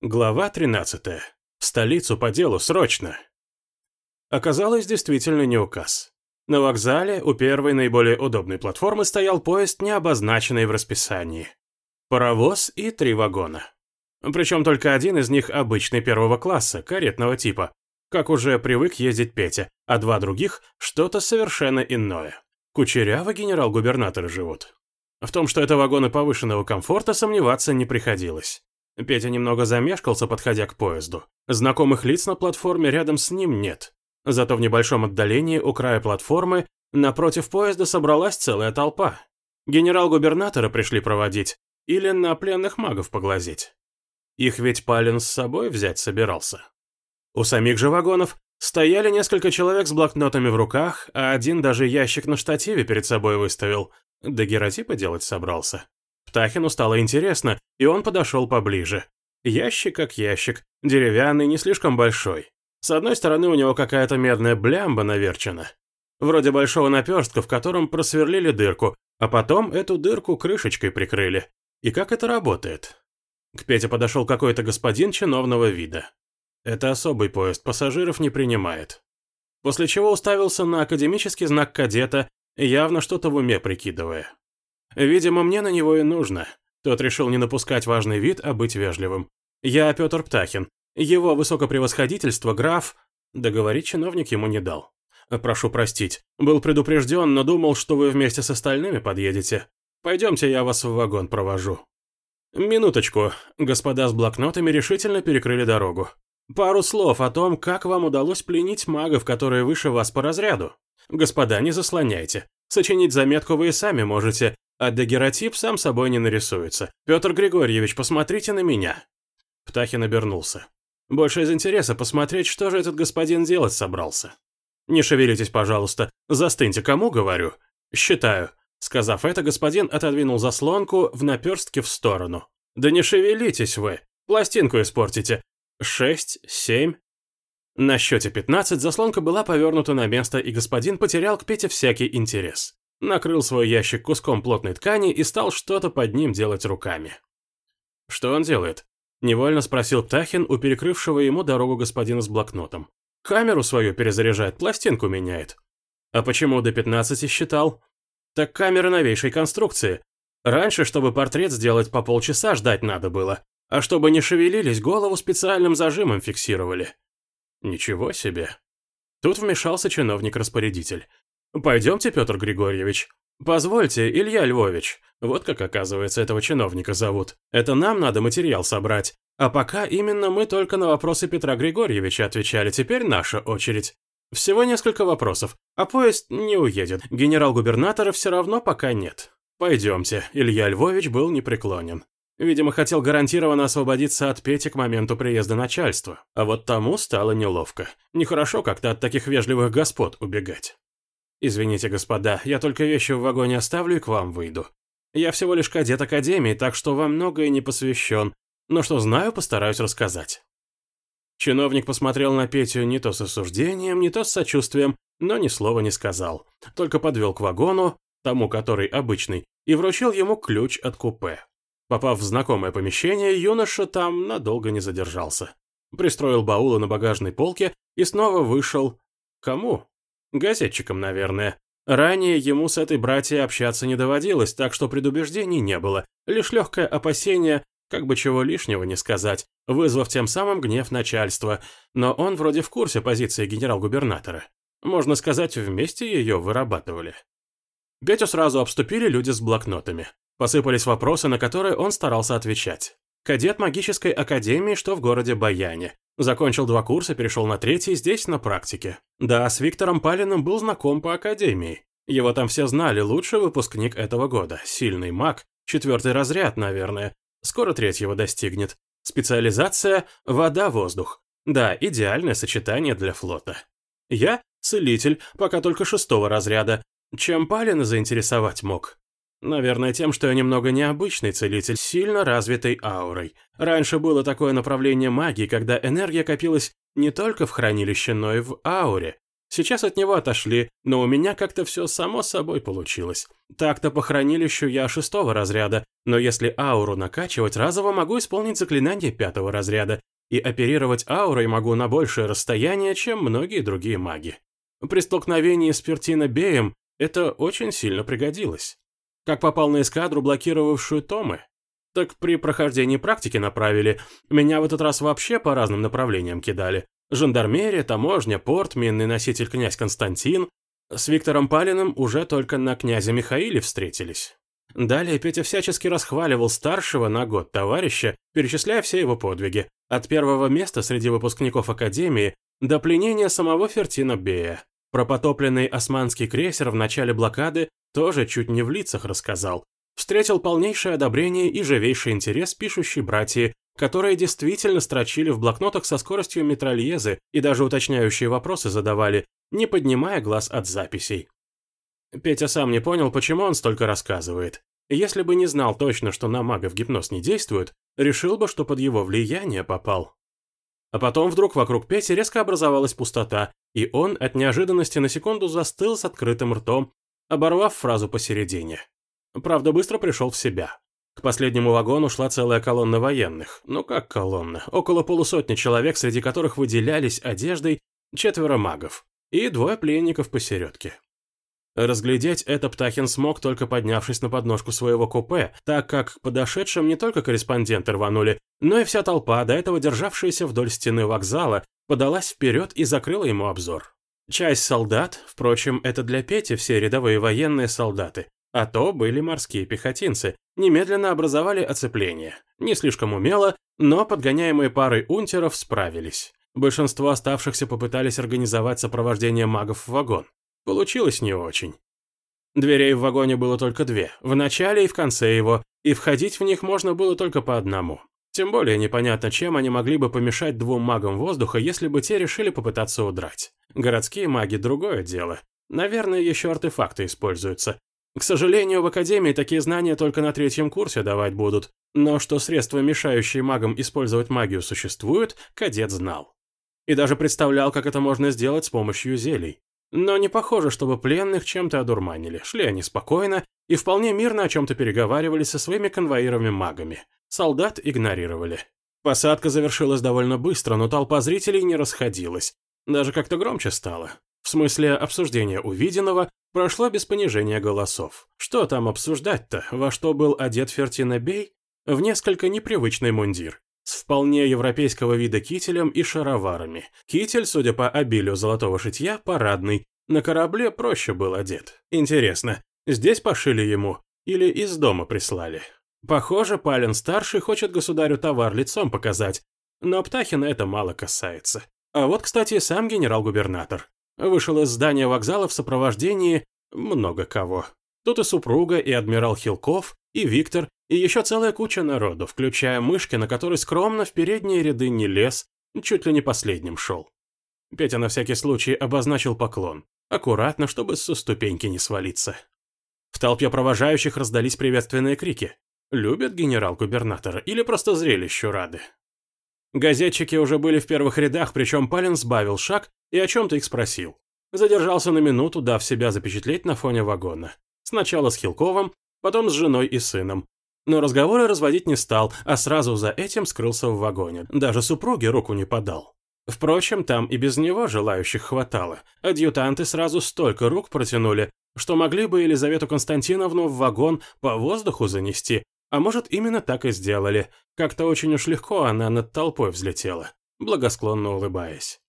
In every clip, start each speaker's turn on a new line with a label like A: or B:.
A: Глава 13. В столицу по делу срочно. Оказалось, действительно не указ. На вокзале у первой наиболее удобной платформы стоял поезд, не обозначенный в расписании. Паровоз и три вагона. Причем только один из них обычный первого класса, каретного типа, как уже привык ездить Петя, а два других – что-то совершенно иное. Кучеряво генерал-губернаторы живут. В том, что это вагоны повышенного комфорта, сомневаться не приходилось. Петя немного замешкался, подходя к поезду. Знакомых лиц на платформе рядом с ним нет. Зато в небольшом отдалении у края платформы напротив поезда собралась целая толпа. Генерал-губернатора пришли проводить или на пленных магов поглазеть. Их ведь Палин с собой взять собирался. У самих же вагонов стояли несколько человек с блокнотами в руках, а один даже ящик на штативе перед собой выставил. Да геротипа делать собрался. Птахину стало интересно, и он подошел поближе. Ящик как ящик, деревянный, не слишком большой. С одной стороны у него какая-то медная блямба наверчена. Вроде большого наперстка, в котором просверлили дырку, а потом эту дырку крышечкой прикрыли. И как это работает? К Пете подошел какой-то господин чиновного вида. Это особый поезд, пассажиров не принимает. После чего уставился на академический знак кадета, явно что-то в уме прикидывая. Видимо, мне на него и нужно. Тот решил не напускать важный вид, а быть вежливым. Я Петр Птахин. Его высокопревосходительство граф... Договорить чиновник ему не дал. Прошу простить. Был предупрежден, но думал, что вы вместе с остальными подъедете. Пойдемте, я вас в вагон провожу. Минуточку. Господа с блокнотами решительно перекрыли дорогу. Пару слов о том, как вам удалось пленить магов, которые выше вас по разряду. Господа, не заслоняйте. Сочинить заметку вы и сами можете, а дагеротип сам собой не нарисуется. Петр Григорьевич, посмотрите на меня». Птахин обернулся. Больше из интереса посмотреть, что же этот господин делать собрался. «Не шевелитесь, пожалуйста. Застыньте, кому говорю?» «Считаю». Сказав это, господин отодвинул заслонку в наперстке в сторону. «Да не шевелитесь вы. Пластинку испортите. Шесть, семь». На счете пятнадцать заслонка была повернута на место, и господин потерял к Пете всякий интерес накрыл свой ящик куском плотной ткани и стал что-то под ним делать руками. «Что он делает?» – невольно спросил Птахин у перекрывшего ему дорогу господина с блокнотом. «Камеру свою перезаряжает, пластинку меняет». «А почему до 15 считал?» «Так камера новейшей конструкции. Раньше, чтобы портрет сделать, по полчаса ждать надо было, а чтобы не шевелились, голову специальным зажимом фиксировали». «Ничего себе». Тут вмешался чиновник-распорядитель. «Пойдемте, Петр Григорьевич. Позвольте, Илья Львович. Вот как, оказывается, этого чиновника зовут. Это нам надо материал собрать. А пока именно мы только на вопросы Петра Григорьевича отвечали. Теперь наша очередь. Всего несколько вопросов. А поезд не уедет. Генерал-губернатора все равно пока нет. Пойдемте. Илья Львович был непреклонен. Видимо, хотел гарантированно освободиться от Пети к моменту приезда начальства. А вот тому стало неловко. Нехорошо как-то от таких вежливых господ убегать. «Извините, господа, я только вещи в вагоне оставлю и к вам выйду. Я всего лишь кадет Академии, так что во многое не посвящен, но что знаю, постараюсь рассказать». Чиновник посмотрел на Петю не то с осуждением, не то с сочувствием, но ни слова не сказал, только подвел к вагону, тому, который обычный, и вручил ему ключ от купе. Попав в знакомое помещение, юноша там надолго не задержался. Пристроил баулы на багажной полке и снова вышел... Кому? Газетчиком, наверное. Ранее ему с этой братьей общаться не доводилось, так что предубеждений не было, лишь легкое опасение, как бы чего лишнего не сказать, вызвав тем самым гнев начальства, но он вроде в курсе позиции генерал-губернатора. Можно сказать, вместе ее вырабатывали. Петю сразу обступили люди с блокнотами. Посыпались вопросы, на которые он старался отвечать. Кадет магической академии, что в городе Баяне. Закончил два курса, перешел на третий, здесь на практике. Да, с Виктором Палиным был знаком по академии. Его там все знали, лучший выпускник этого года. Сильный маг, четвертый разряд, наверное. Скоро третьего достигнет. Специализация – вода-воздух. Да, идеальное сочетание для флота. Я – целитель, пока только шестого разряда. Чем Палина заинтересовать мог? Наверное, тем, что я немного необычный целитель с сильно развитой аурой. Раньше было такое направление магии, когда энергия копилась не только в хранилище, но и в ауре. Сейчас от него отошли, но у меня как-то все само собой получилось. Так-то по хранилищу я шестого разряда, но если ауру накачивать, разово могу исполнить заклинание пятого разряда, и оперировать аурой могу на большее расстояние, чем многие другие маги. При столкновении с Пертино Беем это очень сильно пригодилось. Как попал на эскадру, блокировавшую Томы? Так при прохождении практики направили. Меня в этот раз вообще по разным направлениям кидали. Жандармерия, таможня, порт, минный носитель князь Константин. С Виктором Палиным уже только на князе Михаиле встретились. Далее Петя всячески расхваливал старшего на год товарища, перечисляя все его подвиги. От первого места среди выпускников Академии до пленения самого Фертина Бея. Про потопленный османский крейсер в начале блокады тоже чуть не в лицах рассказал. Встретил полнейшее одобрение и живейший интерес пишущей братьи, которые действительно строчили в блокнотах со скоростью метрольезы и даже уточняющие вопросы задавали, не поднимая глаз от записей. Петя сам не понял, почему он столько рассказывает. Если бы не знал точно, что на магов гипноз не действует, решил бы, что под его влияние попал. А потом вдруг вокруг Пети резко образовалась пустота, и он от неожиданности на секунду застыл с открытым ртом, оборвав фразу посередине. Правда, быстро пришел в себя. К последнему вагону шла целая колонна военных. Ну как колонна? Около полусотни человек, среди которых выделялись одеждой четверо магов и двое пленников посередке. Разглядеть это Птахин смог, только поднявшись на подножку своего купе, так как к подошедшим не только корреспонденты рванули, но и вся толпа, до этого державшаяся вдоль стены вокзала, подалась вперед и закрыла ему обзор. Часть солдат, впрочем, это для Пети все рядовые военные солдаты, а то были морские пехотинцы, немедленно образовали оцепление. Не слишком умело, но подгоняемые парой унтеров справились. Большинство оставшихся попытались организовать сопровождение магов в вагон. Получилось не очень. Дверей в вагоне было только две, в начале и в конце его, и входить в них можно было только по одному. Тем более непонятно, чем они могли бы помешать двум магам воздуха, если бы те решили попытаться удрать. Городские маги – другое дело. Наверное, еще артефакты используются. К сожалению, в Академии такие знания только на третьем курсе давать будут, но что средства, мешающие магам использовать магию, существуют, кадет знал. И даже представлял, как это можно сделать с помощью зелий. Но не похоже, чтобы пленных чем-то одурманили. Шли они спокойно и вполне мирно о чем-то переговаривались со своими конвоирами-магами. Солдат игнорировали. Посадка завершилась довольно быстро, но толпа зрителей не расходилась. Даже как-то громче стало. В смысле обсуждения увиденного прошло без понижения голосов. Что там обсуждать-то, во что был одет Фертина Бей? В несколько непривычный мундир. С вполне европейского вида кителем и шароварами. Китель, судя по обилию золотого шитья, парадный. На корабле проще был одет. Интересно, здесь пошили ему или из дома прислали? Похоже, Палин-старший хочет государю товар лицом показать, но Птахина это мало касается. А вот, кстати, сам генерал-губернатор. Вышел из здания вокзала в сопровождении много кого. Тут и супруга, и адмирал Хилков, и Виктор, и еще целая куча народу, включая Мышкина, который скромно в передние ряды не лез, чуть ли не последним шел. Петя на всякий случай обозначил поклон. Аккуратно, чтобы со ступеньки не свалиться. В толпе провожающих раздались приветственные крики. Любят генерал-губернатора или просто зрелищу рады? Газетчики уже были в первых рядах, причем Палин сбавил шаг и о чем-то их спросил. Задержался на минуту, дав себя запечатлеть на фоне вагона. Сначала с Хилковым, потом с женой и сыном. Но разговоры разводить не стал, а сразу за этим скрылся в вагоне. Даже супруге руку не подал. Впрочем, там и без него желающих хватало. Адъютанты сразу столько рук протянули, что могли бы Елизавету Константиновну в вагон по воздуху занести, а может, именно так и сделали. Как-то очень уж легко она над толпой взлетела, благосклонно улыбаясь.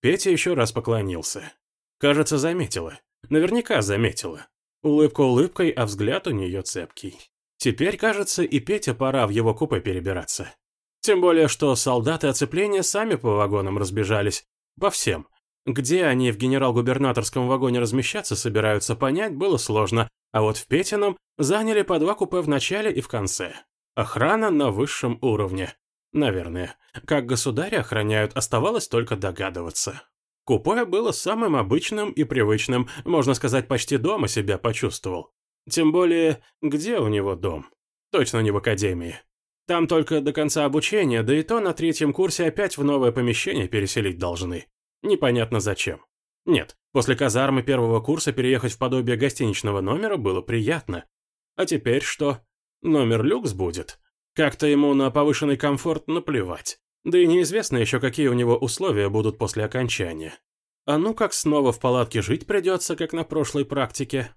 A: Петя еще раз поклонился. Кажется, заметила. Наверняка заметила. Улыбка улыбкой, а взгляд у нее цепкий. Теперь, кажется, и Петя пора в его купе перебираться. Тем более, что солдаты оцепления сами по вагонам разбежались. По всем. Где они в генерал-губернаторском вагоне размещаться собираются, понять было сложно, а вот в Петином заняли по два купе в начале и в конце. Охрана на высшем уровне. Наверное. Как государя охраняют, оставалось только догадываться. Купе было самым обычным и привычным, можно сказать, почти дома себя почувствовал. Тем более, где у него дом? Точно не в академии. Там только до конца обучения, да и то на третьем курсе опять в новое помещение переселить должны. Непонятно зачем. Нет, после казармы первого курса переехать в подобие гостиничного номера было приятно. А теперь что? Номер люкс будет. Как-то ему на повышенный комфорт наплевать. Да и неизвестно еще, какие у него условия будут после окончания. А ну как снова в палатке жить придется, как на прошлой практике.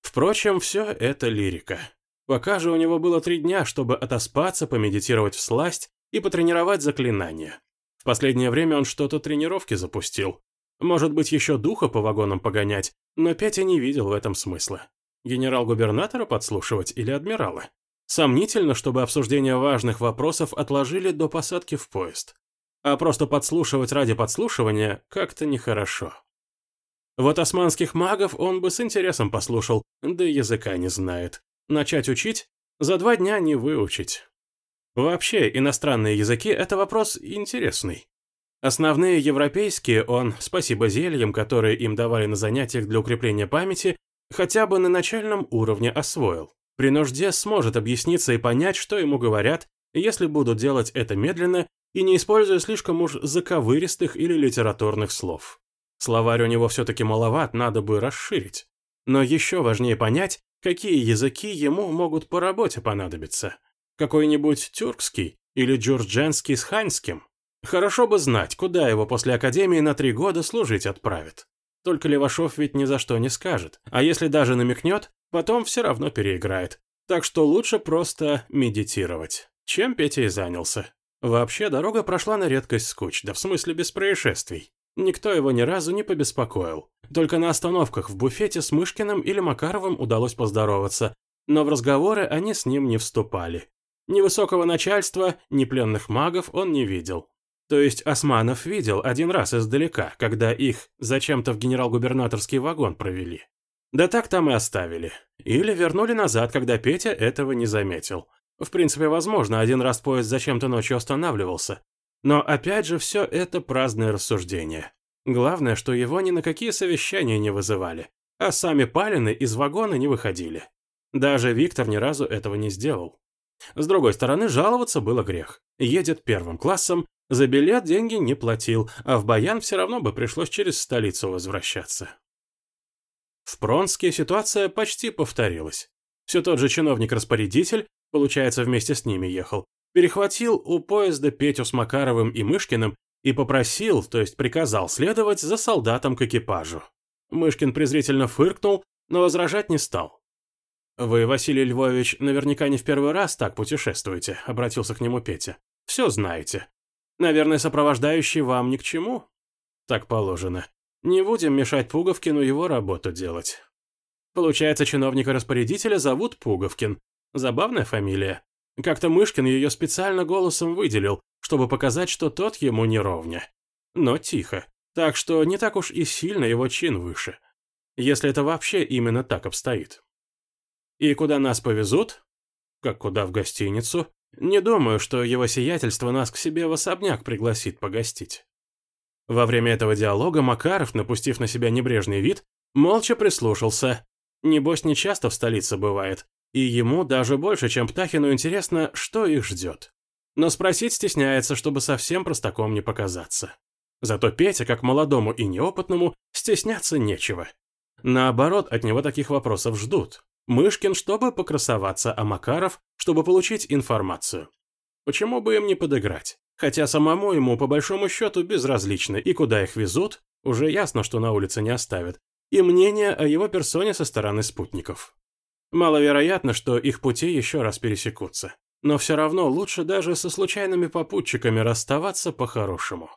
A: Впрочем, все это лирика. Пока же у него было три дня, чтобы отоспаться, помедитировать в сласть и потренировать заклинания. В последнее время он что-то тренировки запустил. Может быть, еще духа по вагонам погонять, но Петя не видел в этом смысла. Генерал-губернатора подслушивать или адмирала? Сомнительно, чтобы обсуждение важных вопросов отложили до посадки в поезд. А просто подслушивать ради подслушивания как-то нехорошо. Вот османских магов он бы с интересом послушал, да языка не знает. Начать учить? За два дня не выучить. Вообще, иностранные языки – это вопрос интересный. Основные европейские он, спасибо зельям, которые им давали на занятиях для укрепления памяти, хотя бы на начальном уровне освоил. При нужде сможет объясниться и понять, что ему говорят, если будут делать это медленно и не используя слишком уж заковыристых или литературных слов. Словарь у него все-таки маловат, надо бы расширить. Но еще важнее понять, какие языки ему могут по работе понадобиться. Какой-нибудь тюркский или джурдженский с ханьским. Хорошо бы знать, куда его после академии на три года служить отправят. Только Левашов ведь ни за что не скажет, а если даже намекнет, потом все равно переиграет. Так что лучше просто медитировать. Чем Петя и занялся. Вообще, дорога прошла на редкость скуч, да в смысле без происшествий. Никто его ни разу не побеспокоил. Только на остановках в буфете с Мышкиным или Макаровым удалось поздороваться, но в разговоры они с ним не вступали. Ни высокого начальства, ни пленных магов он не видел. То есть Османов видел один раз издалека, когда их зачем-то в генерал-губернаторский вагон провели. Да так там и оставили. Или вернули назад, когда Петя этого не заметил. В принципе, возможно, один раз поезд зачем-то ночью останавливался. Но опять же, все это праздное рассуждение. Главное, что его ни на какие совещания не вызывали, а сами Палины из вагона не выходили. Даже Виктор ни разу этого не сделал. С другой стороны, жаловаться было грех. Едет первым классом, за билет деньги не платил, а в Баян все равно бы пришлось через столицу возвращаться. В Пронске ситуация почти повторилась. Все тот же чиновник-распорядитель, получается, вместе с ними ехал, перехватил у поезда Петю с Макаровым и Мышкиным и попросил, то есть приказал следовать за солдатом к экипажу. Мышкин презрительно фыркнул, но возражать не стал. «Вы, Василий Львович, наверняка не в первый раз так путешествуете», — обратился к нему Петя. «Все знаете. Наверное, сопровождающий вам ни к чему?» «Так положено. Не будем мешать Пуговкину его работу делать». Получается, чиновника-распорядителя зовут Пуговкин. Забавная фамилия. Как-то Мышкин ее специально голосом выделил, чтобы показать, что тот ему не ровня. Но тихо. Так что не так уж и сильно его чин выше. Если это вообще именно так обстоит. И куда нас повезут? Как куда в гостиницу? Не думаю, что его сиятельство нас к себе в особняк пригласит погостить. Во время этого диалога Макаров, напустив на себя небрежный вид, молча прислушался. Небось, не часто в столице бывает, и ему даже больше, чем Птахину, интересно, что их ждет. Но спросить стесняется, чтобы совсем простаком не показаться. Зато Петя, как молодому и неопытному, стесняться нечего. Наоборот, от него таких вопросов ждут. Мышкин, чтобы покрасоваться, а Макаров, чтобы получить информацию. Почему бы им не подыграть? Хотя самому ему, по большому счету, безразлично, и куда их везут, уже ясно, что на улице не оставят, и мнение о его персоне со стороны спутников. Маловероятно, что их пути еще раз пересекутся. Но все равно лучше даже со случайными попутчиками расставаться по-хорошему.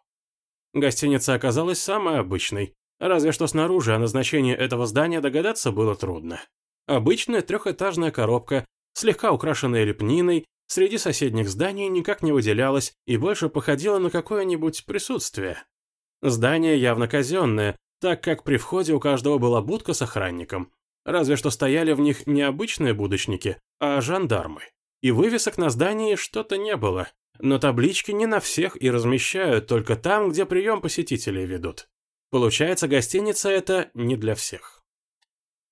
A: Гостиница оказалась самой обычной, разве что снаружи о назначении этого здания догадаться было трудно. Обычная трехэтажная коробка, слегка украшенная лепниной, среди соседних зданий никак не выделялась и больше походила на какое-нибудь присутствие. Здание явно казенное, так как при входе у каждого была будка с охранником. Разве что стояли в них не обычные будочники, а жандармы. И вывесок на здании что-то не было. Но таблички не на всех и размещают только там, где прием посетителей ведут. Получается, гостиница это не для всех.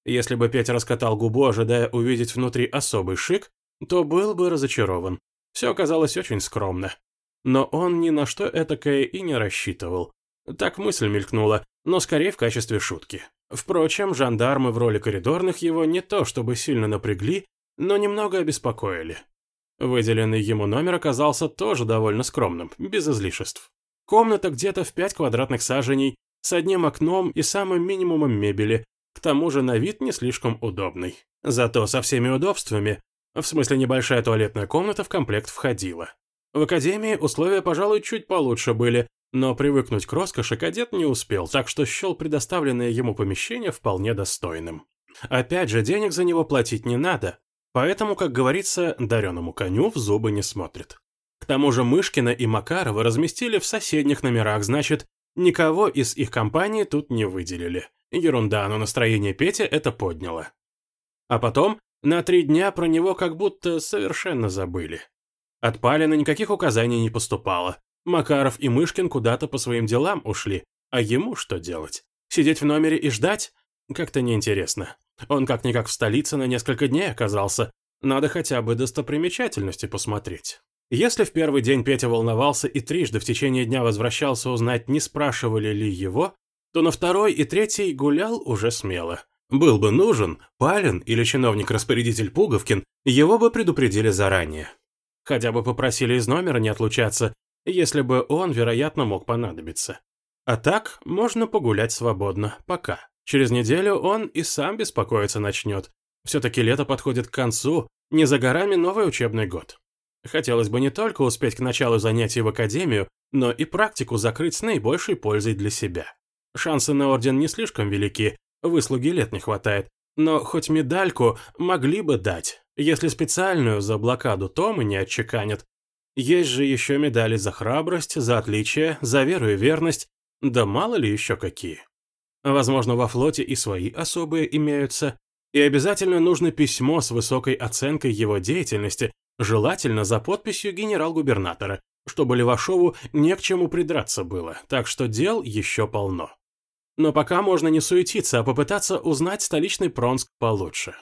A: Если бы Петя раскатал губу, ожидая увидеть внутри особый шик, то был бы разочарован. Все оказалось очень скромно. Но он ни на что этакое и не рассчитывал. Так мысль мелькнула, но скорее в качестве шутки. Впрочем, жандармы в роли коридорных его не то чтобы сильно напрягли, но немного обеспокоили. Выделенный ему номер оказался тоже довольно скромным, без излишеств. Комната где-то в 5 квадратных саженей, с одним окном и самым минимумом мебели, к тому же на вид не слишком удобный. Зато со всеми удобствами, в смысле небольшая туалетная комната в комплект входила. В академии условия, пожалуй, чуть получше были, но привыкнуть к роскоши кадет не успел, так что счел предоставленное ему помещение вполне достойным. Опять же, денег за него платить не надо, поэтому, как говорится, дареному коню в зубы не смотрит. К тому же Мышкина и Макарова разместили в соседних номерах, значит, никого из их компании тут не выделили. Ерунда, но настроение Пети это подняло. А потом на три дня про него как будто совершенно забыли. От Палина никаких указаний не поступало. Макаров и Мышкин куда-то по своим делам ушли. А ему что делать? Сидеть в номере и ждать? Как-то неинтересно. Он как-никак в столице на несколько дней оказался. Надо хотя бы достопримечательности посмотреть. Если в первый день Петя волновался и трижды в течение дня возвращался узнать, не спрашивали ли его, то на второй и третий гулял уже смело. Был бы нужен, Палин или чиновник-распорядитель Пуговкин, его бы предупредили заранее. Хотя бы попросили из номера не отлучаться, если бы он, вероятно, мог понадобиться. А так, можно погулять свободно, пока. Через неделю он и сам беспокоиться начнет. Все-таки лето подходит к концу, не за горами новый учебный год. Хотелось бы не только успеть к началу занятий в академию, но и практику закрыть с наибольшей пользой для себя. Шансы на орден не слишком велики, выслуги лет не хватает, но хоть медальку могли бы дать. Если специальную за блокаду Тома не отчеканят, есть же еще медали за храбрость, за отличие, за веру и верность, да мало ли еще какие. Возможно, во флоте и свои особые имеются, и обязательно нужно письмо с высокой оценкой его деятельности, желательно за подписью генерал-губернатора, чтобы Левашову не к чему придраться было, так что дел еще полно. Но пока можно не суетиться, а попытаться узнать столичный Пронск получше.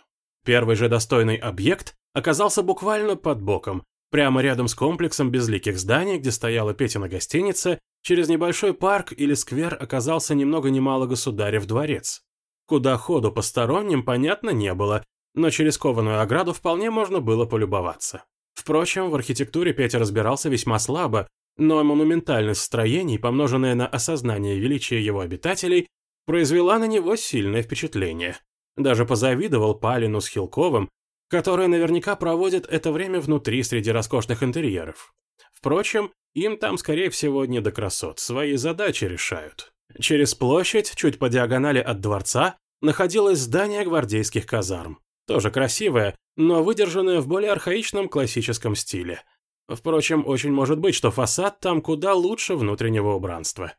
A: Первый же достойный объект оказался буквально под боком, прямо рядом с комплексом безликих зданий, где стояла Петина гостиница, через небольшой парк или сквер оказался ни много ни мало государев дворец. Куда ходу посторонним, понятно, не было, но через кованую ограду вполне можно было полюбоваться. Впрочем, в архитектуре Петя разбирался весьма слабо, но монументальность строений, помноженная на осознание величия его обитателей, произвела на него сильное впечатление. Даже позавидовал Палину с Хилковым, которые наверняка проводят это время внутри среди роскошных интерьеров. Впрочем, им там, скорее всего, не до красот, свои задачи решают. Через площадь, чуть по диагонали от дворца, находилось здание гвардейских казарм. Тоже красивое, но выдержанное в более архаичном классическом стиле. Впрочем, очень может быть, что фасад там куда лучше внутреннего убранства.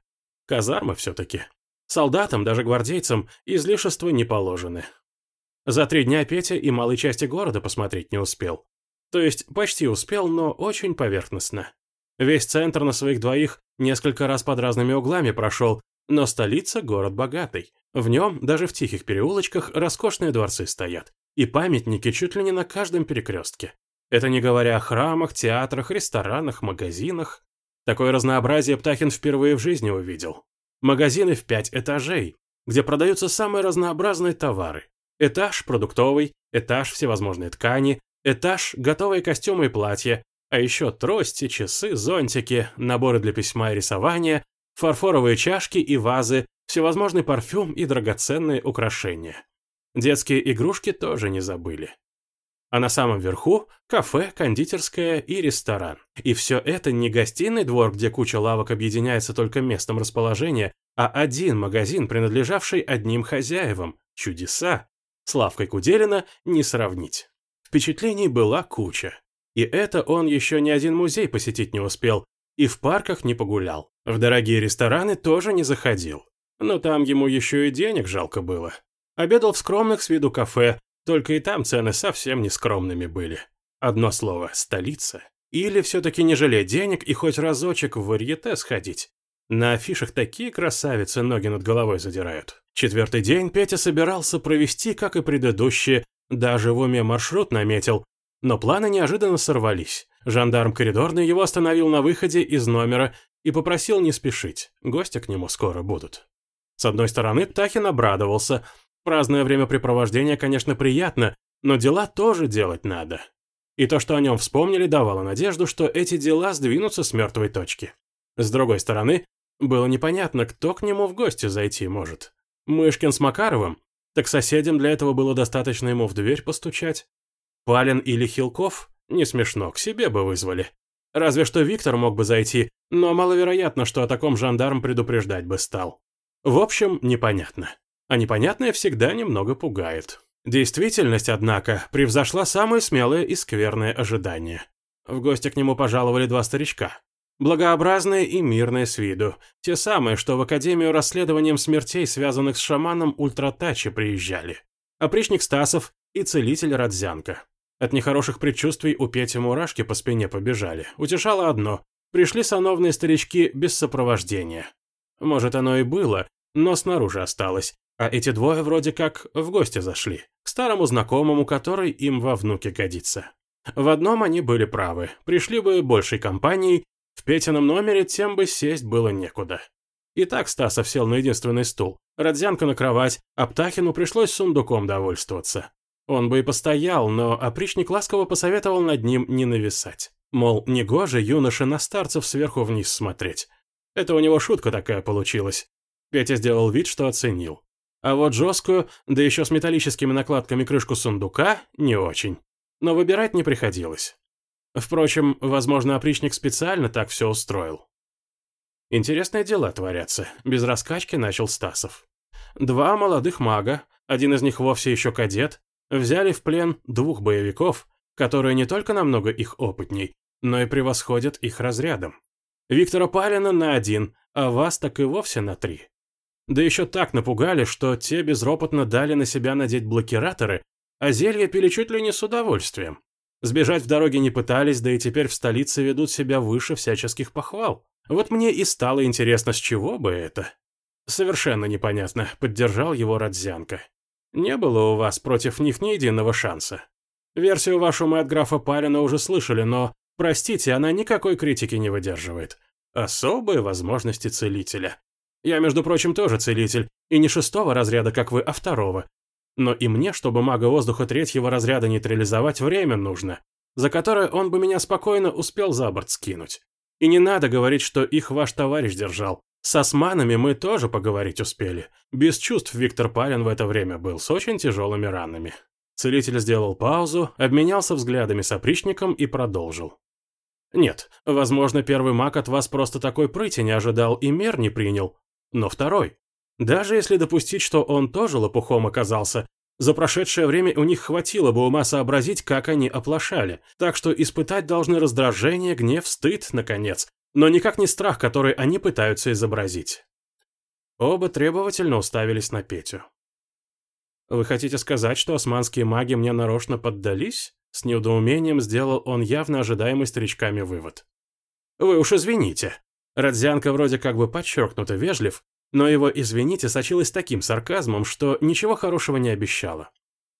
A: Казармы все-таки. Солдатам, даже гвардейцам, излишества не положены. За три дня Петя и малой части города посмотреть не успел. То есть почти успел, но очень поверхностно. Весь центр на своих двоих несколько раз под разными углами прошел, но столица – город богатый. В нем, даже в тихих переулочках, роскошные дворцы стоят. И памятники чуть ли не на каждом перекрестке. Это не говоря о храмах, театрах, ресторанах, магазинах. Такое разнообразие Птахин впервые в жизни увидел. Магазины в пять этажей, где продаются самые разнообразные товары. Этаж продуктовый, этаж всевозможные ткани, этаж готовые костюмы и платья, а еще трости, часы, зонтики, наборы для письма и рисования, фарфоровые чашки и вазы, всевозможный парфюм и драгоценные украшения. Детские игрушки тоже не забыли. А на самом верху – кафе, кондитерская и ресторан. И все это не гостиный двор, где куча лавок объединяется только местом расположения, а один магазин, принадлежавший одним хозяевам. Чудеса! С лавкой Куделина не сравнить. Впечатлений была куча. И это он еще ни один музей посетить не успел, и в парках не погулял. В дорогие рестораны тоже не заходил. Но там ему еще и денег жалко было. Обедал в скромных с виду кафе, только и там цены совсем не скромными были. Одно слово – столица. Или все-таки не жалеть денег и хоть разочек в варьете сходить. На афишах такие красавицы ноги над головой задирают. Четвертый день Петя собирался провести, как и предыдущие, даже в уме маршрут наметил. Но планы неожиданно сорвались. Жандарм коридорный его остановил на выходе из номера и попросил не спешить, гости к нему скоро будут. С одной стороны, Птахин обрадовался. Праздное времяпрепровождение, конечно, приятно, но дела тоже делать надо. И то, что о нем вспомнили, давало надежду, что эти дела сдвинутся с мертвой точки. С другой стороны, было непонятно, кто к нему в гости зайти может. Мышкин с Макаровым? Так соседям для этого было достаточно ему в дверь постучать. Палин или Хилков? Не смешно, к себе бы вызвали. Разве что Виктор мог бы зайти, но маловероятно, что о таком жандарм предупреждать бы стал. В общем, непонятно. А непонятное всегда немного пугает. Действительность, однако, превзошла самые смелые и скверные ожидания. В гости к нему пожаловали два старичка. Благообразные и мирные с виду. Те самые, что в Академию расследованием смертей, связанных с шаманом Ультратачи, приезжали. Опричник Стасов и целитель Родзянка. От нехороших предчувствий у Пети мурашки по спине побежали. Утешало одно. Пришли сановные старички без сопровождения. Может, оно и было, но снаружи осталось. А эти двое вроде как в гости зашли. К старому знакомому, который им во внуке годится. В одном они были правы. Пришли бы большей компанией, в Петином номере тем бы сесть было некуда. И так Стасов сел на единственный стул. Родзянка на кровать, а Птахину пришлось сундуком довольствоваться. Он бы и постоял, но опричник ласково посоветовал над ним не нависать. Мол, негоже юноше на старцев сверху вниз смотреть. Это у него шутка такая получилась. Петя сделал вид, что оценил. А вот жесткую, да еще с металлическими накладками крышку сундука, не очень. Но выбирать не приходилось. Впрочем, возможно, опричник специально так все устроил. Интересные дела творятся. Без раскачки начал Стасов. Два молодых мага, один из них вовсе еще кадет, взяли в плен двух боевиков, которые не только намного их опытней, но и превосходят их разрядом. Виктора Палина на один, а вас так и вовсе на три. Да еще так напугали, что те безропотно дали на себя надеть блокираторы, а зелья пили чуть ли не с удовольствием. Сбежать в дороге не пытались, да и теперь в столице ведут себя выше всяческих похвал. Вот мне и стало интересно, с чего бы это? Совершенно непонятно, поддержал его Родзянко. Не было у вас против них ни единого шанса. Версию вашу мы от графа Палина уже слышали, но, простите, она никакой критики не выдерживает. Особые возможности целителя. Я, между прочим, тоже целитель, и не шестого разряда, как вы, а второго. Но и мне, чтобы мага воздуха третьего разряда нейтрализовать, время нужно, за которое он бы меня спокойно успел за борт скинуть. И не надо говорить, что их ваш товарищ держал. С османами мы тоже поговорить успели. Без чувств Виктор Палин в это время был, с очень тяжелыми ранами. Целитель сделал паузу, обменялся взглядами с опричником и продолжил. «Нет, возможно, первый маг от вас просто такой прыти не ожидал и мер не принял. Но второй. Даже если допустить, что он тоже лопухом оказался, за прошедшее время у них хватило бы ума сообразить, как они оплошали, так что испытать должны раздражение, гнев, стыд, наконец, но никак не страх, который они пытаются изобразить. Оба требовательно уставились на Петю. «Вы хотите сказать, что османские маги мне нарочно поддались?» С недоумением сделал он явно ожидаемый старичками вывод. «Вы уж извините». Родзянка вроде как бы подчеркнуто вежлив, но его «извините» сочилось таким сарказмом, что ничего хорошего не обещало.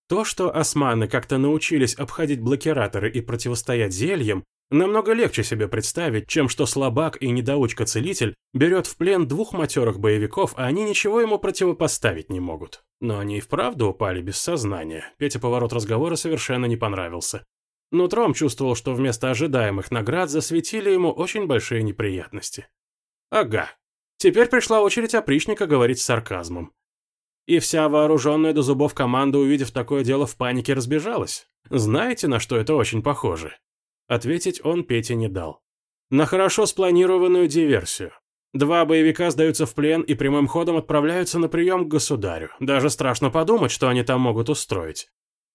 A: То, что османы как-то научились обходить блокираторы и противостоять зельям, намного легче себе представить, чем что слабак и недоучка-целитель берет в плен двух матерых боевиков, а они ничего ему противопоставить не могут. Но они и вправду упали без сознания. Петя поворот разговора совершенно не понравился. Нутром чувствовал, что вместо ожидаемых наград засветили ему очень большие неприятности. Ага, Теперь пришла очередь опричника говорить с сарказмом. И вся вооруженная до зубов команда, увидев такое дело, в панике разбежалась. Знаете, на что это очень похоже? Ответить он Пете не дал. На хорошо спланированную диверсию. Два боевика сдаются в плен и прямым ходом отправляются на прием к государю. Даже страшно подумать, что они там могут устроить.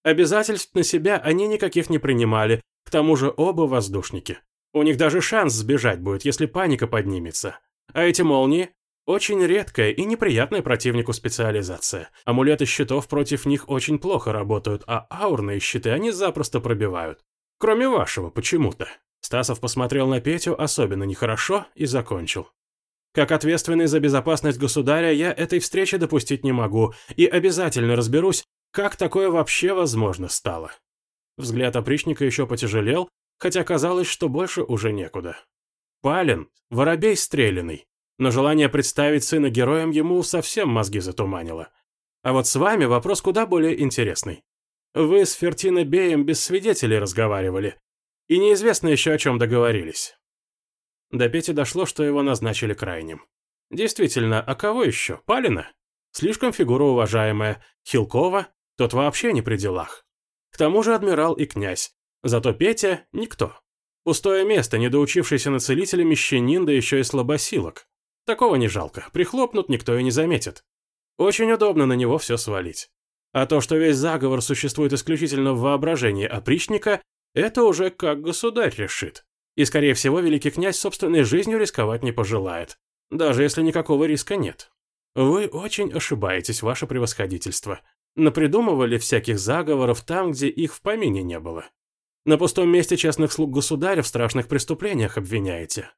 A: Обязательств на себя они никаких не принимали, к тому же оба воздушники. У них даже шанс сбежать будет, если паника поднимется. А эти молнии – очень редкая и неприятная противнику специализация. Амулеты щитов против них очень плохо работают, а аурные щиты они запросто пробивают. Кроме вашего, почему-то. Стасов посмотрел на Петю особенно нехорошо и закончил. Как ответственный за безопасность государя, я этой встречи допустить не могу и обязательно разберусь, как такое вообще возможно стало. Взгляд опричника еще потяжелел, хотя казалось, что больше уже некуда. Пален, воробей стреляный. но желание представить сына героем ему совсем мозги затуманило. А вот с вами вопрос куда более интересный. Вы с Фертино Беем без свидетелей разговаривали, и неизвестно еще о чем договорились. До Пети дошло, что его назначили крайним. Действительно, а кого еще? Палина? Слишком фигура уважаемая. Хилкова? Тот вообще не при делах. К тому же адмирал и князь. Зато Петя – никто. Пустое место, недоучившийся на целителя мещанин, да еще и слабосилок. Такого не жалко, прихлопнут никто и не заметит. Очень удобно на него все свалить. А то, что весь заговор существует исключительно в воображении опричника, это уже как государь решит. И, скорее всего, великий князь собственной жизнью рисковать не пожелает. Даже если никакого риска нет. Вы очень ошибаетесь, ваше превосходительство. Напридумывали всяких заговоров там, где их в помине не было. На пустом месте честных слуг государя в страшных преступлениях обвиняете.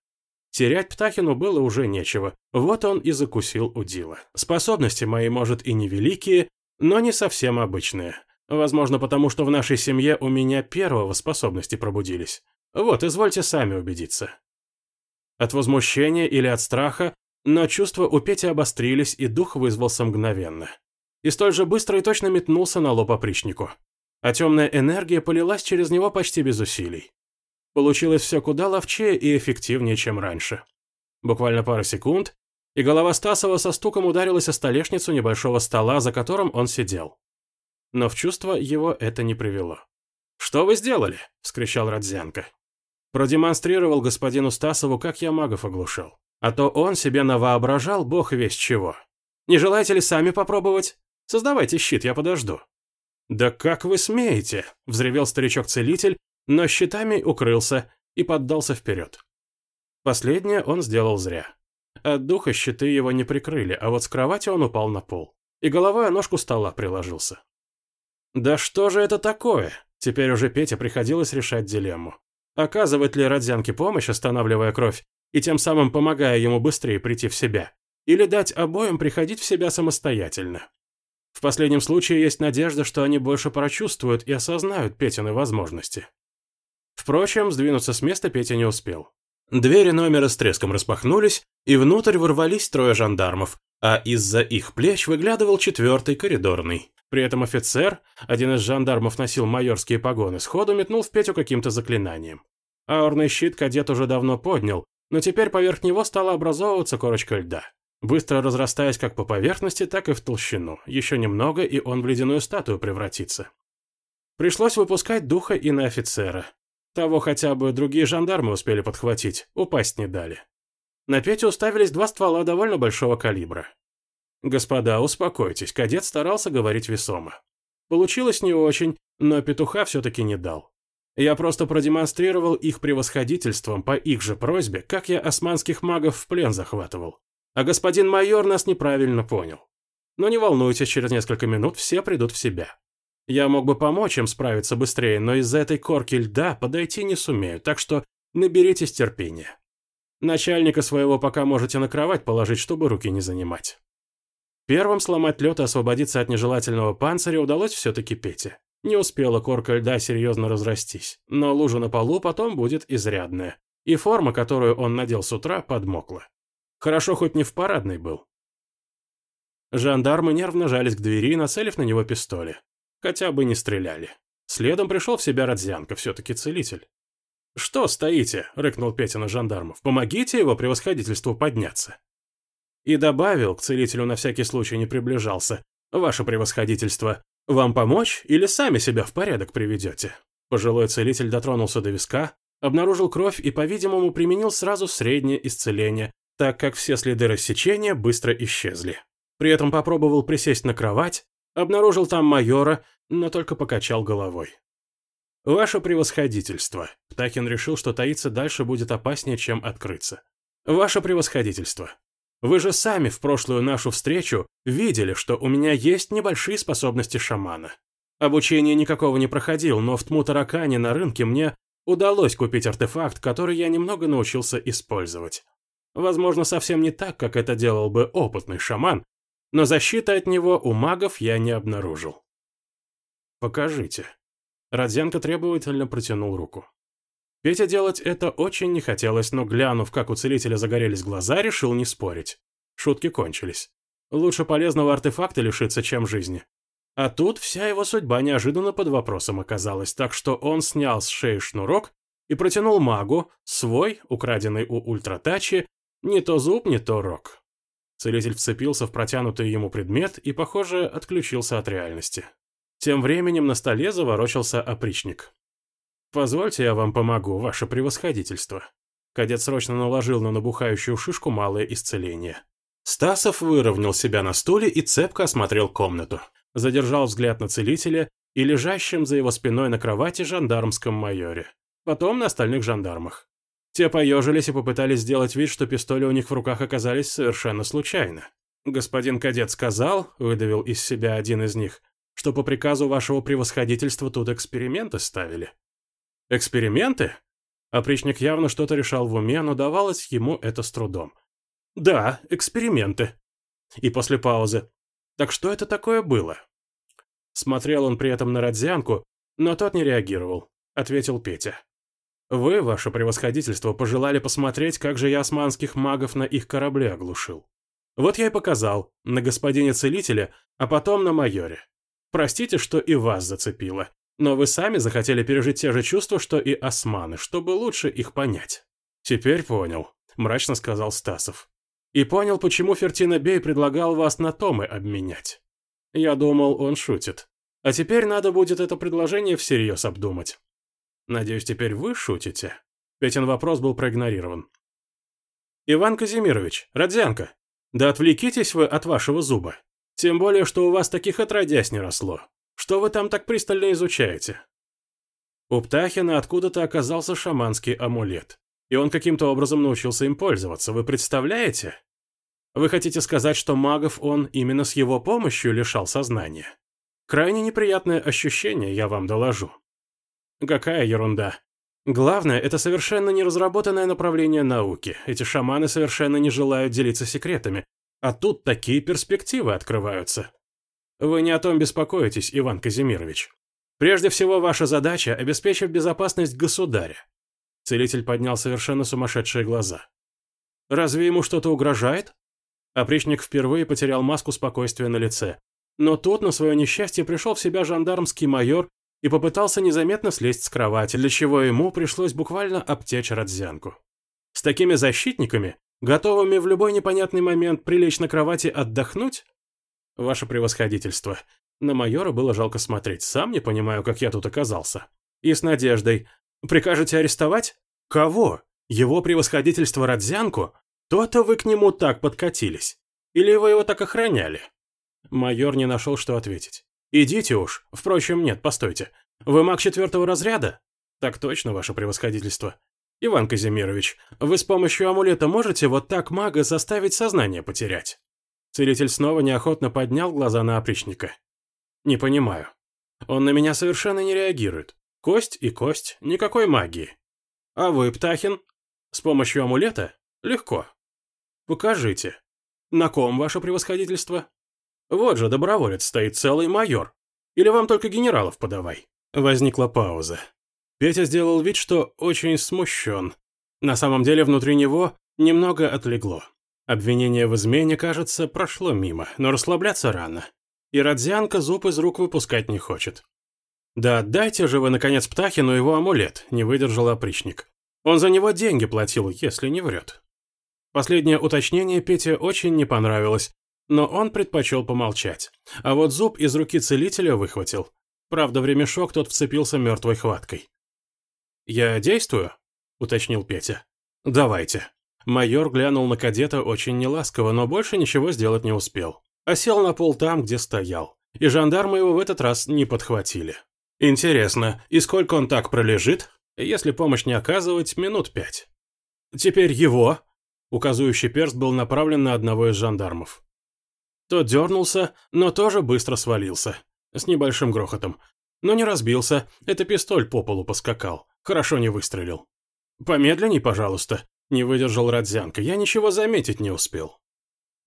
A: Терять Птахину было уже нечего, вот он и закусил удила. Способности мои, может, и невеликие, но не совсем обычные. Возможно, потому что в нашей семье у меня первого способности пробудились. Вот, извольте сами убедиться. От возмущения или от страха, но чувства у Пети обострились, и дух вызвался мгновенно. И столь же быстро и точно метнулся на лоб опричнику. А темная энергия полилась через него почти без усилий. Получилось все куда ловчее и эффективнее, чем раньше. Буквально пара секунд, и голова Стасова со стуком ударилась о столешницу небольшого стола, за которым он сидел. Но в чувство его это не привело. «Что вы сделали?» – вскричал Родзянко. Продемонстрировал господину Стасову, как я магов оглушил. А то он себе навоображал бог весь чего. Не желаете ли сами попробовать? Создавайте щит, я подожду. «Да как вы смеете?» – взревел старичок-целитель, но щитами укрылся и поддался вперед. Последнее он сделал зря. От духа щиты его не прикрыли, а вот с кровати он упал на пол. И головой о ножку стола приложился. Да что же это такое? Теперь уже Петя приходилось решать дилемму. Оказывать ли Родзянке помощь, останавливая кровь, и тем самым помогая ему быстрее прийти в себя? Или дать обоим приходить в себя самостоятельно? В последнем случае есть надежда, что они больше прочувствуют и осознают Петины возможности. Впрочем, сдвинуться с места Петя не успел. Двери номера с треском распахнулись, и внутрь ворвались трое жандармов, а из-за их плеч выглядывал четвертый коридорный. При этом офицер, один из жандармов носил майорские погоны, сходу метнул в Петю каким-то заклинанием. Аурный щит кадет уже давно поднял, но теперь поверх него стала образовываться корочка льда, быстро разрастаясь как по поверхности, так и в толщину. Еще немного, и он в ледяную статую превратится. Пришлось выпускать духа и на офицера. Того хотя бы другие жандармы успели подхватить, упасть не дали. На Петю уставились два ствола довольно большого калибра. «Господа, успокойтесь», кадет старался говорить весомо. Получилось не очень, но петуха все-таки не дал. Я просто продемонстрировал их превосходительством по их же просьбе, как я османских магов в плен захватывал. А господин майор нас неправильно понял. Но не волнуйтесь, через несколько минут все придут в себя. Я мог бы помочь им справиться быстрее, но из-за этой корки льда подойти не сумею, так что наберитесь терпения. Начальника своего пока можете на кровать положить, чтобы руки не занимать. Первым сломать лед и освободиться от нежелательного панциря удалось все-таки Пете. Не успела корка льда серьезно разрастись, но лужа на полу потом будет изрядная. И форма, которую он надел с утра, подмокла. Хорошо хоть не в парадной был. Жандармы нервно жались к двери, нацелив на него пистоли. Хотя бы не стреляли. Следом пришел в себя Родзянко, все-таки целитель. «Что стоите?» – рыкнул Петя на жандармов. «Помогите его превосходительству подняться». И добавил, к целителю на всякий случай не приближался. «Ваше превосходительство, вам помочь или сами себя в порядок приведете?» Пожилой целитель дотронулся до виска, обнаружил кровь и, по-видимому, применил сразу среднее исцеление, так как все следы рассечения быстро исчезли. При этом попробовал присесть на кровать, Обнаружил там майора, но только покачал головой. «Ваше превосходительство». Птахин решил, что таиться дальше будет опаснее, чем открыться. «Ваше превосходительство. Вы же сами в прошлую нашу встречу видели, что у меня есть небольшие способности шамана. Обучение никакого не проходил, но в Тму-Таракане на рынке мне удалось купить артефакт, который я немного научился использовать. Возможно, совсем не так, как это делал бы опытный шаман, но защиты от него у магов я не обнаружил. «Покажите». Родзянко требовательно протянул руку. Петя делать это очень не хотелось, но глянув, как у целителя загорелись глаза, решил не спорить. Шутки кончились. Лучше полезного артефакта лишиться, чем жизни. А тут вся его судьба неожиданно под вопросом оказалась, так что он снял с шеи шнурок и протянул магу свой, украденный у ультратачи, не то зуб, не то рог. Целитель вцепился в протянутый ему предмет и, похоже, отключился от реальности. Тем временем на столе заворочился опричник. «Позвольте, я вам помогу, ваше превосходительство». Кадет срочно наложил на набухающую шишку малое исцеление. Стасов выровнял себя на стуле и цепко осмотрел комнату. Задержал взгляд на целителя и лежащем за его спиной на кровати жандармском майоре. Потом на остальных жандармах. Те поежились и попытались сделать вид, что пистоли у них в руках оказались совершенно случайно. «Господин кадет сказал», — выдавил из себя один из них, «что по приказу вашего превосходительства тут эксперименты ставили». «Эксперименты?» Опричник явно что-то решал в уме, но давалось ему это с трудом. «Да, эксперименты». И после паузы. «Так что это такое было?» Смотрел он при этом на Родзянку, но тот не реагировал, ответил Петя. «Вы, ваше превосходительство, пожелали посмотреть, как же я османских магов на их корабле оглушил. Вот я и показал, на господине целителя, а потом на майоре. Простите, что и вас зацепило. Но вы сами захотели пережить те же чувства, что и османы, чтобы лучше их понять. Теперь понял, мрачно сказал Стасов. И понял, почему Фертина Бей предлагал вас на Томы обменять. Я думал, он шутит. А теперь надо будет это предложение всерьез обдумать. Надеюсь, теперь вы шутите? Петин вопрос был проигнорирован. Иван Казимирович, Родзянко, да отвлекитесь вы от вашего зуба. Тем более, что у вас таких отродясь не росло. Что вы там так пристально изучаете?» У Птахина откуда-то оказался шаманский амулет, и он каким-то образом научился им пользоваться, вы представляете? Вы хотите сказать, что магов он именно с его помощью лишал сознания? Крайне неприятное ощущение, я вам доложу. Какая ерунда. Главное, это совершенно неразработанное направление науки. Эти шаманы совершенно не желают делиться секретами. А тут такие перспективы открываются. Вы не о том беспокоитесь, Иван Казимирович. Прежде всего, ваша задача – обеспечить безопасность государя. Целитель поднял совершенно сумасшедшие глаза. Разве ему что-то угрожает? Опричник впервые потерял маску спокойствия на лице. Но тут, на свое несчастье, пришел в себя жандармский майор и попытался незаметно слезть с кровати, для чего ему пришлось буквально обтечь Родзянку. С такими защитниками, готовыми в любой непонятный момент прилечь на кровати отдохнуть, «Ваше превосходительство». На майора было жалко смотреть, сам не понимаю, как я тут оказался. И с надеждой. «Прикажете арестовать? Кого? Его превосходительство Родзянку? То-то вы к нему так подкатились. Или вы его так охраняли?» Майор не нашел, что ответить. «Идите уж. Впрочем, нет, постойте. Вы маг четвертого разряда?» «Так точно, ваше превосходительство. Иван Казимирович, вы с помощью амулета можете вот так мага заставить сознание потерять?» Целитель снова неохотно поднял глаза на опричника. «Не понимаю. Он на меня совершенно не реагирует. Кость и кость, никакой магии. А вы, Птахин? С помощью амулета? Легко. Покажите. На ком ваше превосходительство? Вот же доброволец стоит целый майор. Или вам только генералов подавай?» Возникла пауза. Петя сделал вид, что очень смущен. На самом деле внутри него немного отлегло. Обвинение в измене, кажется, прошло мимо, но расслабляться рано. И Родзянка зуб из рук выпускать не хочет. «Да дайте же вы, наконец, Птахину его амулет», – не выдержал опричник. «Он за него деньги платил, если не врет». Последнее уточнение Пете очень не понравилось, но он предпочел помолчать. А вот зуб из руки целителя выхватил. Правда, в ремешок тот вцепился мертвой хваткой. «Я действую?» – уточнил Петя. «Давайте». Майор глянул на кадета очень неласково, но больше ничего сделать не успел. А сел на пол там, где стоял. И жандармы его в этот раз не подхватили. Интересно, и сколько он так пролежит? Если помощь не оказывать, минут пять. Теперь его. Указывающий перст был направлен на одного из жандармов. Тот дернулся, но тоже быстро свалился. С небольшим грохотом. Но не разбился, это пистоль по полу поскакал. Хорошо не выстрелил. «Помедленней, пожалуйста», не выдержал Родзянко, я ничего заметить не успел.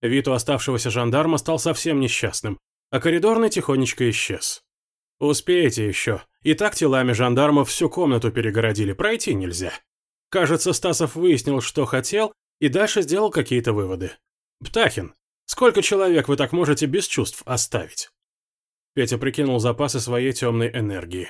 A: Вид у оставшегося жандарма стал совсем несчастным, а коридорный тихонечко исчез. «Успеете еще», И так телами жандармов всю комнату перегородили, пройти нельзя. Кажется, Стасов выяснил, что хотел, и дальше сделал какие-то выводы. «Птахин, сколько человек вы так можете без чувств оставить?» Петя прикинул запасы своей темной энергии.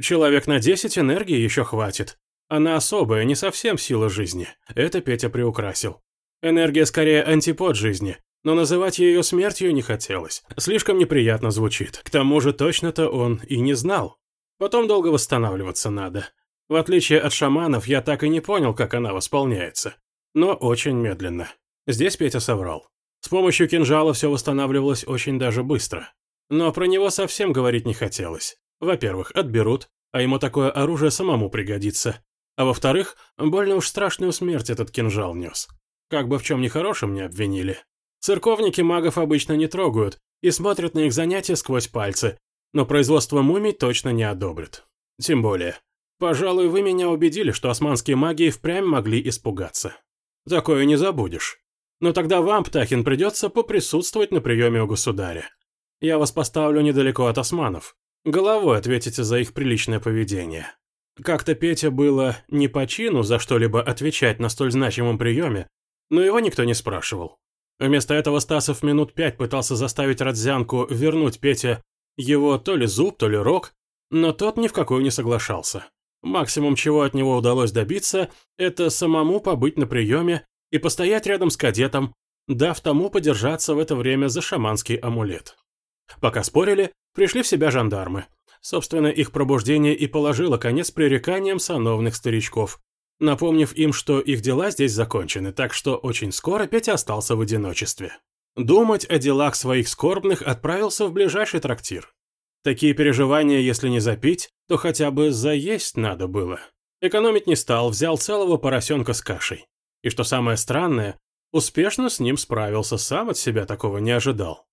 A: «Человек на 10 энергии еще хватит. Она особая, не совсем сила жизни. Это Петя приукрасил. Энергия скорее антипод жизни, но называть ее смертью не хотелось. Слишком неприятно звучит. К тому же точно-то он и не знал. Потом долго восстанавливаться надо. В отличие от шаманов, я так и не понял, как она восполняется. Но очень медленно. Здесь Петя соврал. С помощью кинжала все восстанавливалось очень даже быстро. Но про него совсем говорить не хотелось. Во-первых, отберут, а ему такое оружие самому пригодится. А во-вторых, больно уж страшную смерть этот кинжал нес. Как бы в чем нехорошем не обвинили. Церковники магов обычно не трогают и смотрят на их занятия сквозь пальцы, но производство мумий точно не одобрят. Тем более, пожалуй, вы меня убедили, что османские маги впрямь могли испугаться. Такое не забудешь. Но тогда вам, Птахин, придется поприсутствовать на приеме у государя. Я вас поставлю недалеко от османов. Головой ответите за их приличное поведение. Как-то Петя было не по чину за что-либо отвечать на столь значимом приеме, но его никто не спрашивал. Вместо этого Стасов минут пять пытался заставить Родзянку вернуть Пете его то ли зуб, то ли рог, но тот ни в какую не соглашался. Максимум, чего от него удалось добиться, это самому побыть на приеме и постоять рядом с кадетом, дав тому подержаться в это время за шаманский амулет. Пока спорили, пришли в себя жандармы. Собственно, их пробуждение и положило конец пререканиям сановных старичков, напомнив им, что их дела здесь закончены, так что очень скоро Петя остался в одиночестве. Думать о делах своих скорбных отправился в ближайший трактир. Такие переживания, если не запить, то хотя бы заесть надо было. Экономить не стал, взял целого поросенка с кашей. И что самое странное, успешно с ним справился, сам от себя такого не ожидал.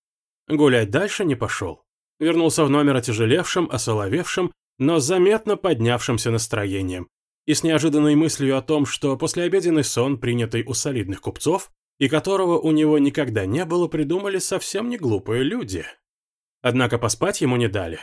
A: Гулять дальше не пошел. Вернулся в номер отяжелевшим, осоловевшим, но заметно поднявшимся настроением. И с неожиданной мыслью о том, что послеобеденный сон, принятый у солидных купцов, и которого у него никогда не было, придумали совсем не глупые люди. Однако поспать ему не дали.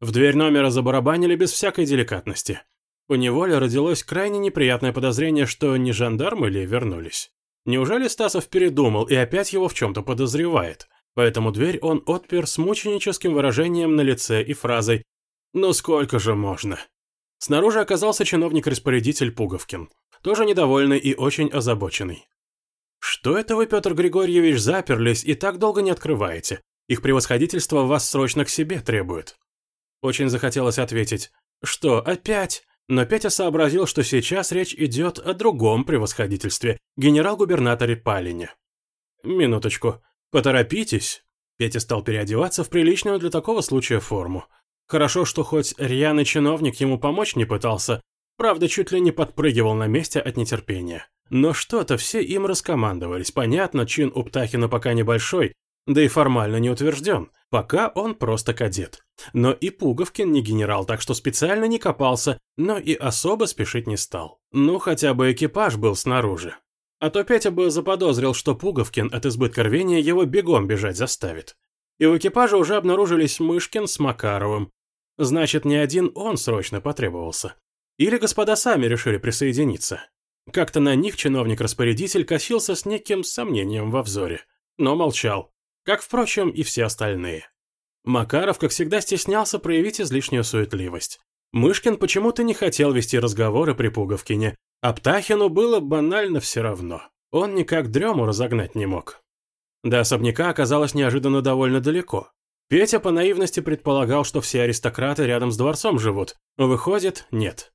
A: В дверь номера забарабанили без всякой деликатности. У неволе родилось крайне неприятное подозрение, что не жандармы ли вернулись. Неужели Стасов передумал и опять его в чем-то подозревает? Поэтому дверь он отпер с мученическим выражением на лице и фразой «Ну сколько же можно?». Снаружи оказался чиновник-распорядитель Пуговкин, тоже недовольный и очень озабоченный. «Что это вы, Петр Григорьевич, заперлись и так долго не открываете? Их превосходительство вас срочно к себе требует». Очень захотелось ответить «Что, опять?» Но Петя сообразил, что сейчас речь идет о другом превосходительстве, генерал-губернаторе Палине. «Минуточку. «Поторопитесь!» Петя стал переодеваться в приличную для такого случая форму. Хорошо, что хоть рьяный чиновник ему помочь не пытался, правда, чуть ли не подпрыгивал на месте от нетерпения. Но что-то все им раскомандовались. Понятно, чин у Птахина пока небольшой, да и формально не утвержден. Пока он просто кадет. Но и Пуговкин не генерал, так что специально не копался, но и особо спешить не стал. Ну, хотя бы экипаж был снаружи. А то Петя бы заподозрил, что Пуговкин от избытка рвения его бегом бежать заставит. И в экипаже уже обнаружились Мышкин с Макаровым. Значит, не один он срочно потребовался. Или господа сами решили присоединиться. Как-то на них чиновник-распорядитель косился с неким сомнением во взоре, но молчал, как, впрочем, и все остальные. Макаров, как всегда, стеснялся проявить излишнюю суетливость. Мышкин почему-то не хотел вести разговоры при Пуговкине, а Птахину было банально все равно. Он никак дрему разогнать не мог. До особняка оказалось неожиданно довольно далеко. Петя по наивности предполагал, что все аристократы рядом с дворцом живут. Выходит, нет.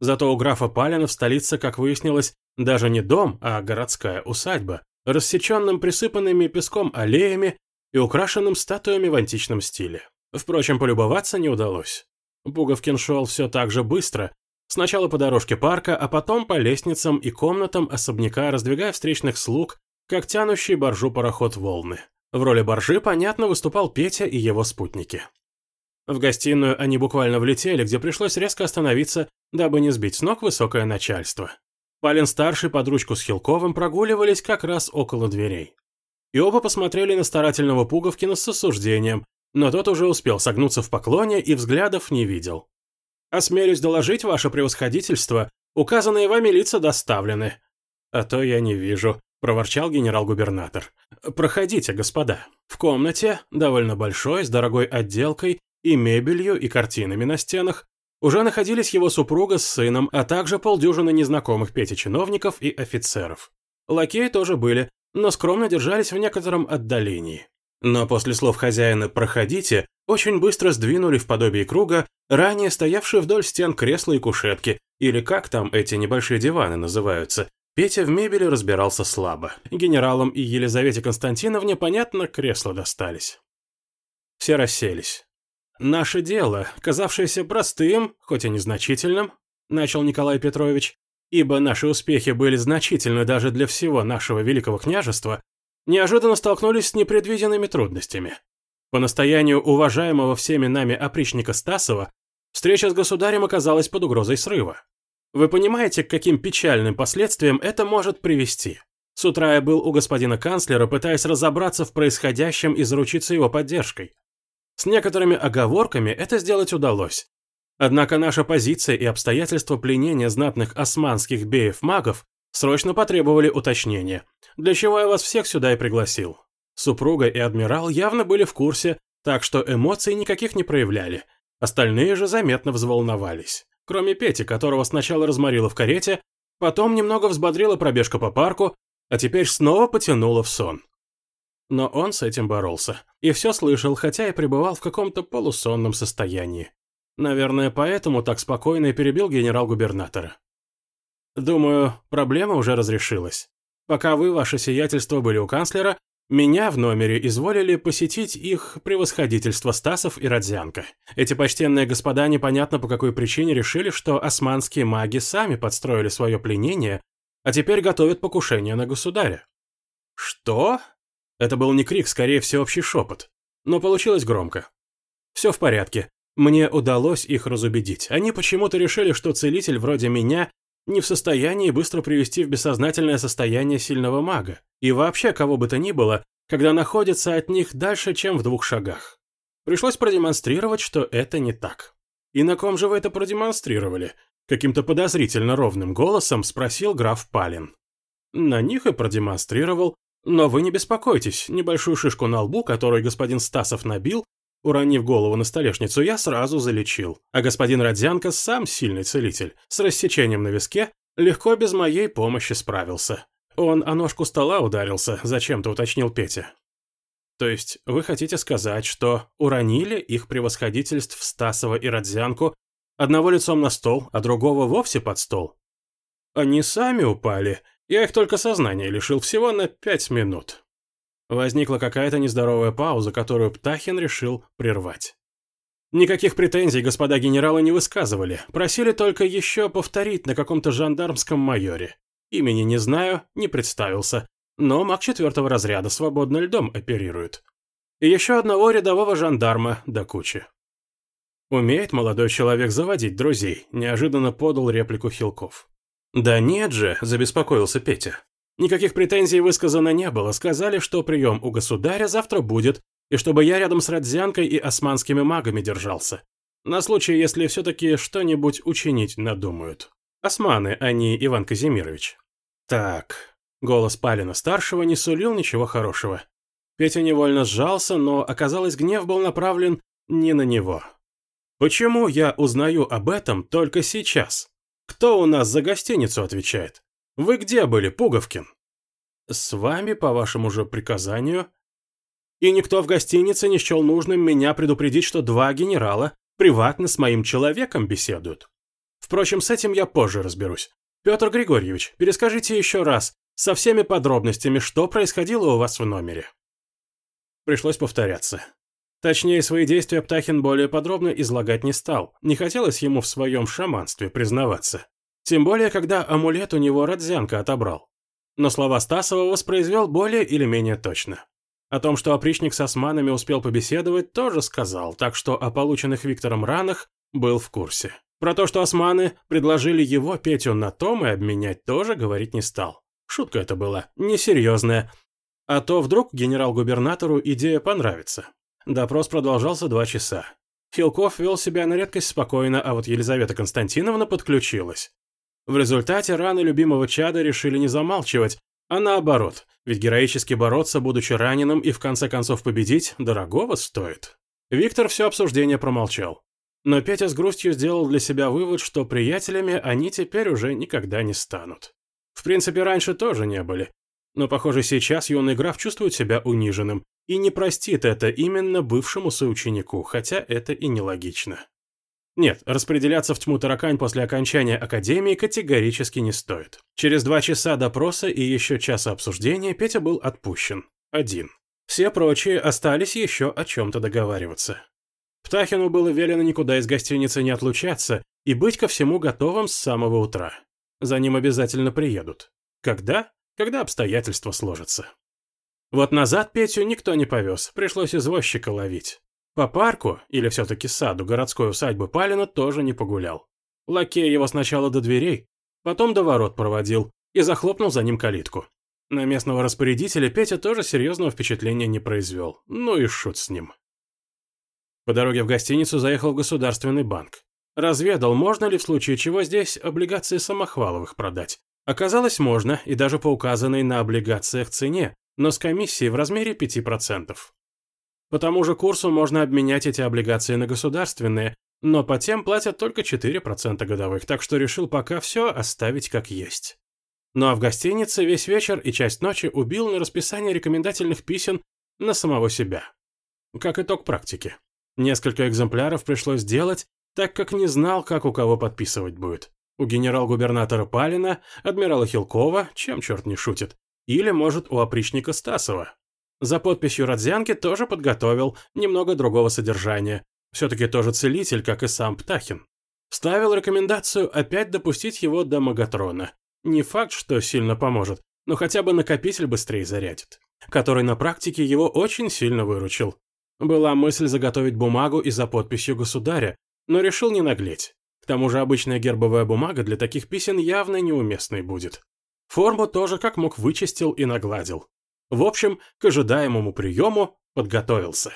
A: Зато у графа Палина в столице, как выяснилось, даже не дом, а городская усадьба, рассеченным присыпанными песком аллеями и украшенным статуями в античном стиле. Впрочем, полюбоваться не удалось. Пуговкин шел все так же быстро, Сначала по дорожке парка, а потом по лестницам и комнатам особняка, раздвигая встречных слуг, как тянущий боржу пароход волны. В роли боржи, понятно, выступал Петя и его спутники. В гостиную они буквально влетели, где пришлось резко остановиться, дабы не сбить с ног высокое начальство. Палин-старший под ручку с Хилковым прогуливались как раз около дверей. И оба посмотрели на старательного Пуговкина с осуждением, но тот уже успел согнуться в поклоне и взглядов не видел. Осмелюсь доложить ваше превосходительство, указанные вами лица доставлены». «А то я не вижу», – проворчал генерал-губернатор. «Проходите, господа. В комнате, довольно большой, с дорогой отделкой, и мебелью, и картинами на стенах, уже находились его супруга с сыном, а также полдюжины незнакомых Пети чиновников и офицеров. Лакеи тоже были, но скромно держались в некотором отдалении. Но после слов хозяина «проходите» очень быстро сдвинули в подобие круга ранее стоявшие вдоль стен кресла и кушетки, или как там эти небольшие диваны называются. Петя в мебели разбирался слабо. Генералам и Елизавете Константиновне, понятно, кресла достались. Все расселись. «Наше дело, казавшееся простым, хоть и незначительным», – начал Николай Петрович, ибо наши успехи были значительны даже для всего нашего великого княжества, неожиданно столкнулись с непредвиденными трудностями. По настоянию уважаемого всеми нами опричника Стасова, встреча с государем оказалась под угрозой срыва. Вы понимаете, к каким печальным последствиям это может привести? С утра я был у господина канцлера, пытаясь разобраться в происходящем и заручиться его поддержкой. С некоторыми оговорками это сделать удалось. Однако наша позиция и обстоятельства пленения знатных османских беев-магов срочно потребовали уточнения, для чего я вас всех сюда и пригласил. Супруга и адмирал явно были в курсе, так что эмоций никаких не проявляли. Остальные же заметно взволновались. Кроме Пети, которого сначала разморило в карете, потом немного взбодрила пробежка по парку, а теперь снова потянула в сон. Но он с этим боролся. И все слышал, хотя и пребывал в каком-то полусонном состоянии. Наверное, поэтому так спокойно и перебил генерал-губернатора. Думаю, проблема уже разрешилась. Пока вы, ваше сиятельство, были у канцлера, меня в номере изволили посетить их превосходительство Стасов и Родзянко. Эти почтенные господа непонятно по какой причине решили, что османские маги сами подстроили свое пленение, а теперь готовят покушение на государя. Что? Это был не крик, скорее всеобщий шепот. Но получилось громко. Все в порядке. Мне удалось их разубедить. Они почему-то решили, что целитель вроде меня не в состоянии быстро привести в бессознательное состояние сильного мага. И вообще кого бы то ни было, когда находится от них дальше, чем в двух шагах. Пришлось продемонстрировать, что это не так. «И на ком же вы это продемонстрировали?» Каким-то подозрительно ровным голосом спросил граф Палин. На них и продемонстрировал, но вы не беспокойтесь, небольшую шишку на лбу, которую господин Стасов набил, уронив голову на столешницу, я сразу залечил. А господин Родзянко сам сильный целитель, с рассечением на виске, легко без моей помощи справился. Он о ножку стола ударился, зачем-то уточнил Петя. То есть вы хотите сказать, что уронили их превосходительств Стасова и Родзянку одного лицом на стол, а другого вовсе под стол? Они сами упали, я их только сознания лишил всего на пять минут. Возникла какая-то нездоровая пауза, которую Птахин решил прервать. Никаких претензий господа генералы не высказывали, просили только еще повторить на каком-то жандармском майоре. Имени не знаю, не представился, но маг четвертого разряда свободно льдом оперирует. И еще одного рядового жандарма до кучи. «Умеет молодой человек заводить друзей», – неожиданно подал реплику Хилков. «Да нет же», – забеспокоился Петя. «Никаких претензий высказано не было. Сказали, что прием у государя завтра будет, и чтобы я рядом с Родзянкой и османскими магами держался. На случай, если все-таки что-нибудь учинить надумают. Османы, а не Иван Казимирович». «Так...» – голос Палина-старшего не сулил ничего хорошего. Петя невольно сжался, но, оказалось, гнев был направлен не на него. «Почему я узнаю об этом только сейчас?» Кто у нас за гостиницу отвечает? Вы где были, Пуговкин? С вами, по вашему же приказанию. И никто в гостинице не счел нужным меня предупредить, что два генерала приватно с моим человеком беседуют. Впрочем, с этим я позже разберусь. Петр Григорьевич, перескажите еще раз, со всеми подробностями, что происходило у вас в номере. Пришлось повторяться. Точнее, свои действия Птахин более подробно излагать не стал, не хотелось ему в своем шаманстве признаваться. Тем более, когда амулет у него Родзянка отобрал. Но слова Стасова воспроизвел более или менее точно. О том, что опричник с османами успел побеседовать, тоже сказал, так что о полученных Виктором ранах был в курсе. Про то, что османы предложили его Петю на том и обменять, тоже говорить не стал. Шутка это была, несерьезная. А то вдруг генерал-губернатору идея понравится. Допрос продолжался два часа. Хилков вел себя на редкость спокойно, а вот Елизавета Константиновна подключилась. В результате раны любимого чада решили не замалчивать, а наоборот, ведь героически бороться, будучи раненым и в конце концов победить, дорогого стоит. Виктор все обсуждение промолчал. Но Петя с грустью сделал для себя вывод, что приятелями они теперь уже никогда не станут. В принципе, раньше тоже не были. Но, похоже, сейчас юный граф чувствует себя униженным и не простит это именно бывшему соученику, хотя это и нелогично. Нет, распределяться в тьму таракань после окончания академии категорически не стоит. Через два часа допроса и еще часа обсуждения Петя был отпущен. Один. Все прочие остались еще о чем-то договариваться. Птахину было велено никуда из гостиницы не отлучаться и быть ко всему готовым с самого утра. За ним обязательно приедут. Когда? Когда обстоятельства сложатся. Вот назад Петю никто не повез, пришлось извозчика ловить. По парку, или все-таки саду городской усадьбы Палина тоже не погулял. Лакей его сначала до дверей, потом до ворот проводил и захлопнул за ним калитку. На местного распорядителя Петя тоже серьезного впечатления не произвел. Ну и шут с ним. По дороге в гостиницу заехал в Государственный банк. Разведал, можно ли в случае чего здесь облигации Самохваловых продать. Оказалось, можно, и даже по указанной на облигациях цене, но с комиссией в размере 5%. По тому же курсу можно обменять эти облигации на государственные, но по тем платят только 4% годовых, так что решил пока все оставить как есть. Ну а в гостинице весь вечер и часть ночи убил на расписание рекомендательных писем на самого себя. Как итог практики. Несколько экземпляров пришлось делать, так как не знал, как у кого подписывать будет. У генерал-губернатора Палина, адмирала Хилкова, чем черт не шутит, или, может, у опричника Стасова, за подписью Родзянки тоже подготовил немного другого содержания. Все-таки тоже целитель, как и сам Птахин. Ставил рекомендацию опять допустить его до Магатрона. Не факт, что сильно поможет, но хотя бы накопитель быстрее зарядит. Который на практике его очень сильно выручил. Была мысль заготовить бумагу и за подписью государя, но решил не наглеть. К тому же обычная гербовая бумага для таких писем явно неуместной будет. Форму тоже как мог вычистил и нагладил. В общем, к ожидаемому приему подготовился.